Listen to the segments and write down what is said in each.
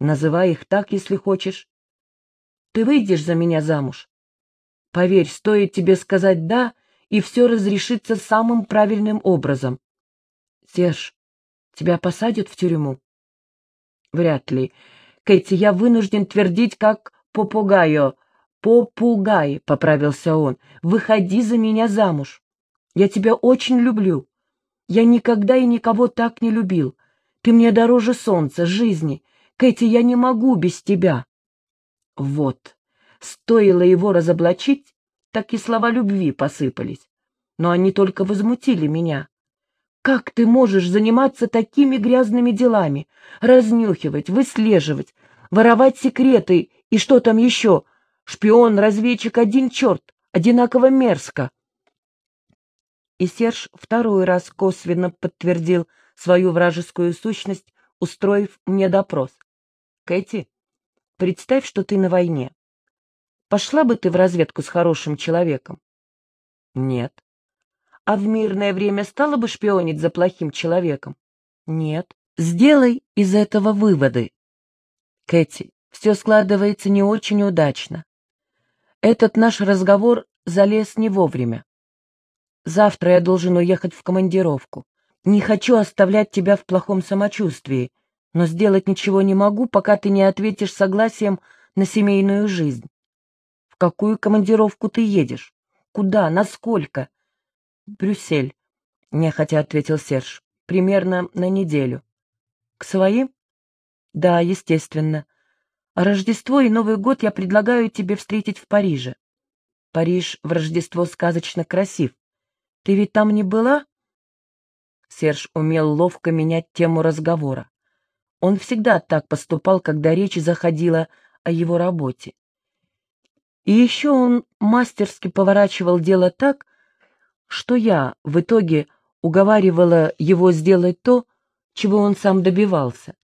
Называй их так, если хочешь. Ты выйдешь за меня замуж? Поверь, стоит тебе сказать «да», и все разрешится самым правильным образом. Серж, тебя посадят в тюрьму? Вряд ли. Кэти, я вынужден твердить, как попугайо. Попугай, — поправился он, — выходи за меня замуж. Я тебя очень люблю. Я никогда и никого так не любил. Ты мне дороже солнца, жизни. Кэти, я не могу без тебя. Вот, стоило его разоблачить, так и слова любви посыпались. Но они только возмутили меня. Как ты можешь заниматься такими грязными делами? Разнюхивать, выслеживать, воровать секреты и что там еще? Шпион, разведчик, один черт, одинаково мерзко. И Серж второй раз косвенно подтвердил свою вражескую сущность, устроив мне допрос. Кэти, представь, что ты на войне. Пошла бы ты в разведку с хорошим человеком? Нет. А в мирное время стала бы шпионить за плохим человеком? Нет. Сделай из этого выводы. Кэти, все складывается не очень удачно. Этот наш разговор залез не вовремя. Завтра я должен уехать в командировку. Не хочу оставлять тебя в плохом самочувствии, но сделать ничего не могу, пока ты не ответишь согласием на семейную жизнь. В какую командировку ты едешь? Куда? Насколько? Брюссель, — нехотя ответил Серж. Примерно на неделю. К своим? Да, естественно. А Рождество и Новый год я предлагаю тебе встретить в Париже. Париж в Рождество сказочно красив. Ты ведь там не была? Серж умел ловко менять тему разговора. Он всегда так поступал, когда речь заходила о его работе. И еще он мастерски поворачивал дело так, что я в итоге уговаривала его сделать то, чего он сам добивался.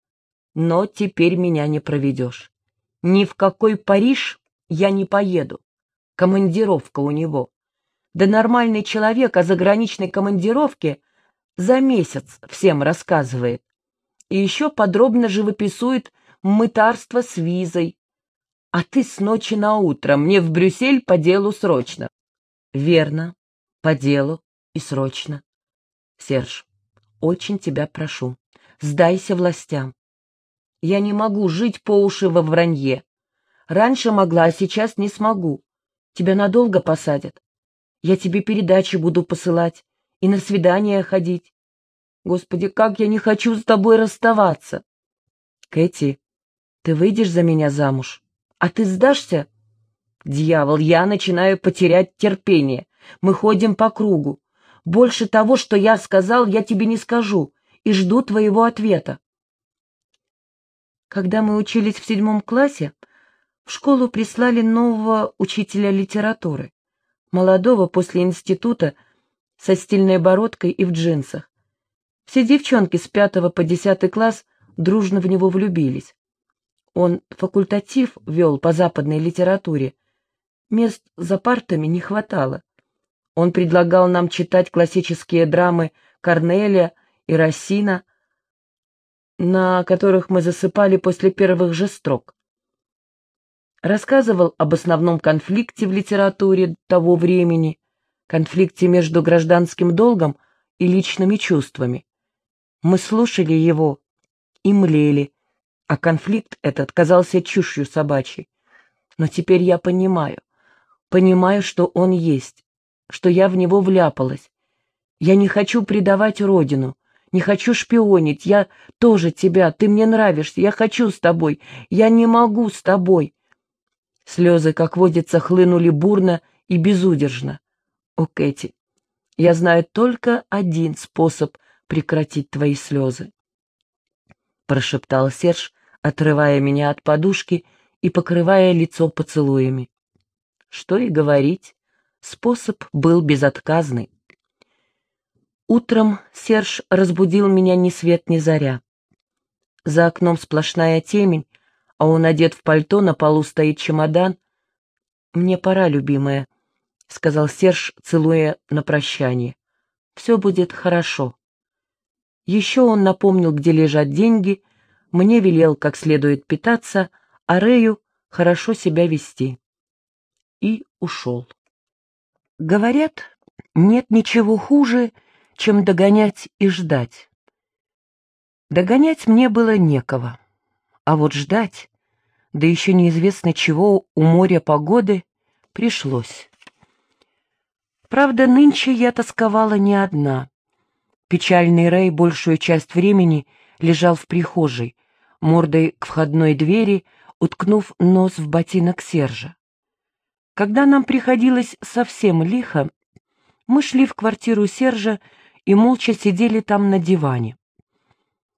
Но теперь меня не проведешь. Ни в какой Париж я не поеду. Командировка у него. Да нормальный человек о заграничной командировке за месяц всем рассказывает. И еще подробно живописует мытарство с визой. А ты с ночи на утро, мне в Брюссель по делу срочно. Верно, по делу и срочно. Серж, очень тебя прошу, сдайся властям. Я не могу жить по уши во вранье. Раньше могла, а сейчас не смогу. Тебя надолго посадят. Я тебе передачи буду посылать и на свидания ходить. Господи, как я не хочу с тобой расставаться. Кэти, ты выйдешь за меня замуж, а ты сдашься? Дьявол, я начинаю потерять терпение. Мы ходим по кругу. Больше того, что я сказал, я тебе не скажу, и жду твоего ответа. Когда мы учились в седьмом классе, в школу прислали нового учителя литературы, молодого после института, со стильной бородкой и в джинсах. Все девчонки с пятого по десятый класс дружно в него влюбились. Он факультатив вел по западной литературе. Мест за партами не хватало. Он предлагал нам читать классические драмы Корнеля и Рассина, на которых мы засыпали после первых же строк. Рассказывал об основном конфликте в литературе того времени, конфликте между гражданским долгом и личными чувствами. Мы слушали его и млели, а конфликт этот казался чушью собачьей. Но теперь я понимаю, понимаю, что он есть, что я в него вляпалась. Я не хочу предавать родину, не хочу шпионить, я тоже тебя, ты мне нравишься, я хочу с тобой, я не могу с тобой. Слезы, как водится, хлынули бурно и безудержно. О, Кэти, я знаю только один способ прекратить твои слезы. Прошептал Серж, отрывая меня от подушки и покрывая лицо поцелуями. Что и говорить, Способ был безотказный. Утром Серж разбудил меня ни свет ни заря. За окном сплошная темень, а он одет в пальто, на полу стоит чемодан. «Мне пора, любимая», — сказал Серж, целуя на прощание. «Все будет хорошо». Еще он напомнил, где лежат деньги, мне велел как следует питаться, а Рэю хорошо себя вести. И ушел. Говорят, нет ничего хуже, чем догонять и ждать. Догонять мне было некого, а вот ждать, да еще неизвестно чего у моря погоды, пришлось. Правда, нынче я тосковала не одна. Печальный Рэй большую часть времени лежал в прихожей, мордой к входной двери, уткнув нос в ботинок Сержа. Когда нам приходилось совсем лихо, мы шли в квартиру Сержа и молча сидели там на диване.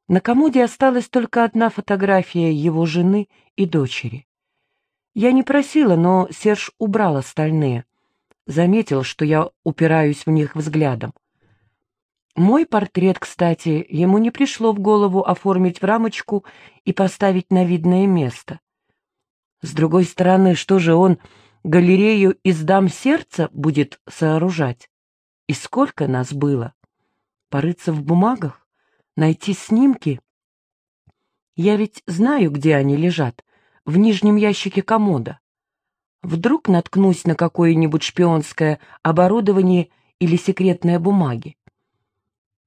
На комоде осталась только одна фотография его жены и дочери. Я не просила, но Серж убрал остальные. Заметил, что я упираюсь в них взглядом. Мой портрет, кстати, ему не пришло в голову оформить в рамочку и поставить на видное место. С другой стороны, что же он галерею из дам сердца будет сооружать? И сколько нас было? Порыться в бумагах? Найти снимки? Я ведь знаю, где они лежат, в нижнем ящике комода. Вдруг наткнусь на какое-нибудь шпионское оборудование или секретные бумаги.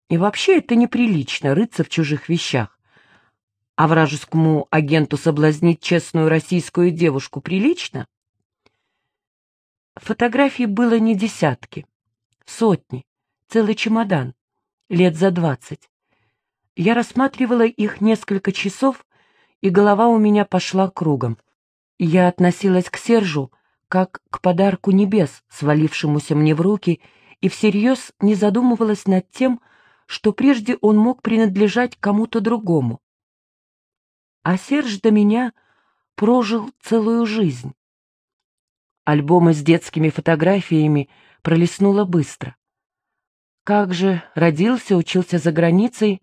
И вообще это неприлично рыться в чужих вещах. А вражескому агенту соблазнить честную российскую девушку прилично? Фотографий было не десятки, сотни, целый чемодан, лет за двадцать. Я рассматривала их несколько часов, и голова у меня пошла кругом. Я относилась к Сержу как к подарку небес, свалившемуся мне в руки, и всерьез не задумывалась над тем, что прежде он мог принадлежать кому-то другому. А Серж до меня прожил целую жизнь. Альбомы с детскими фотографиями пролистнула быстро. Как же родился, учился за границей,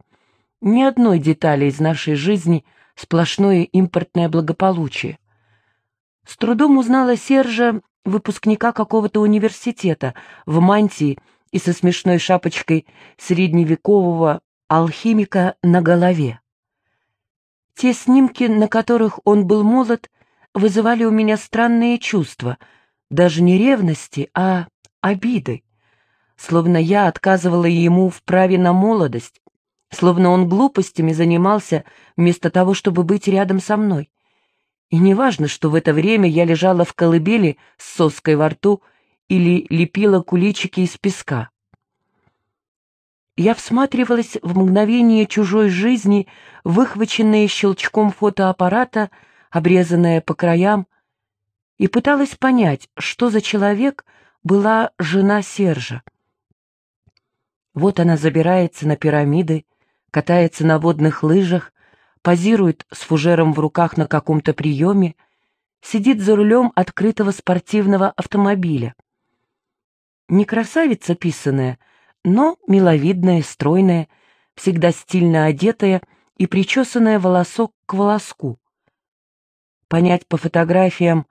ни одной детали из нашей жизни, сплошное импортное благополучие. С трудом узнала Сержа, выпускника какого-то университета, в мантии и со смешной шапочкой средневекового алхимика на голове. Те снимки, на которых он был молод, вызывали у меня странные чувства, даже не ревности, а обиды. Словно я отказывала ему в праве на молодость, словно он глупостями занимался вместо того, чтобы быть рядом со мной. И неважно, что в это время я лежала в колыбели с соской во рту или лепила куличики из песка. Я всматривалась в мгновение чужой жизни, выхваченное щелчком фотоаппарата, обрезанное по краям, и пыталась понять, что за человек была жена Сержа. Вот она забирается на пирамиды, катается на водных лыжах, позирует с фужером в руках на каком-то приеме, сидит за рулем открытого спортивного автомобиля. Не красавица писаная, но миловидная, стройная, всегда стильно одетая и причесанная волосок к волоску. Понять по фотографиям,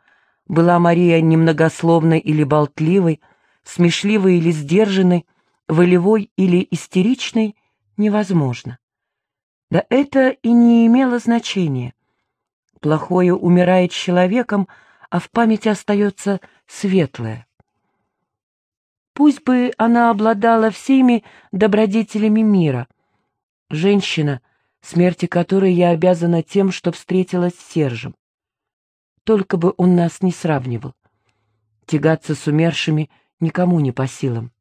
была Мария немногословной или болтливой, смешливой или сдержанной, волевой или истеричной, невозможно. Да это и не имело значения. Плохое умирает человеком, а в памяти остается светлое. Пусть бы она обладала всеми добродетелями мира. Женщина, смерти которой я обязана тем, что встретилась с Сержем. Только бы он нас не сравнивал. Тягаться с умершими никому не по силам.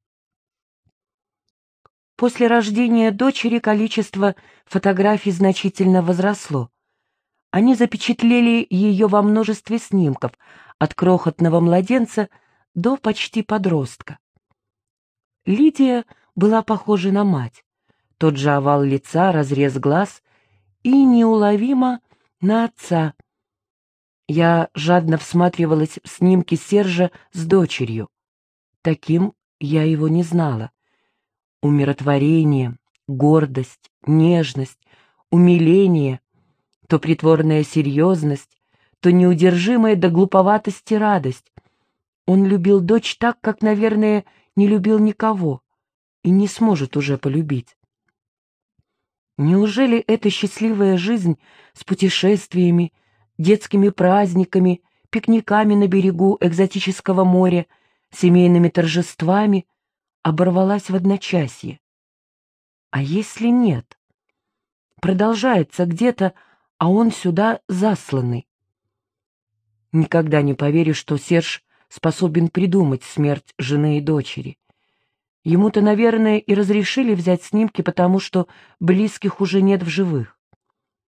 После рождения дочери количество фотографий значительно возросло. Они запечатлели ее во множестве снимков, от крохотного младенца до почти подростка. Лидия была похожа на мать, тот же овал лица, разрез глаз и неуловимо на отца. Я жадно всматривалась в снимки Сержа с дочерью. Таким я его не знала. Умиротворение, гордость, нежность, умиление, то притворная серьезность, то неудержимая до глуповатости радость. Он любил дочь так, как, наверное, не любил никого и не сможет уже полюбить. Неужели эта счастливая жизнь с путешествиями, детскими праздниками, пикниками на берегу экзотического моря, семейными торжествами оборвалась в одночасье? А если нет? Продолжается где-то, а он сюда засланный. Никогда не поверю, что Серж способен придумать смерть жены и дочери. Ему-то, наверное, и разрешили взять снимки, потому что близких уже нет в живых.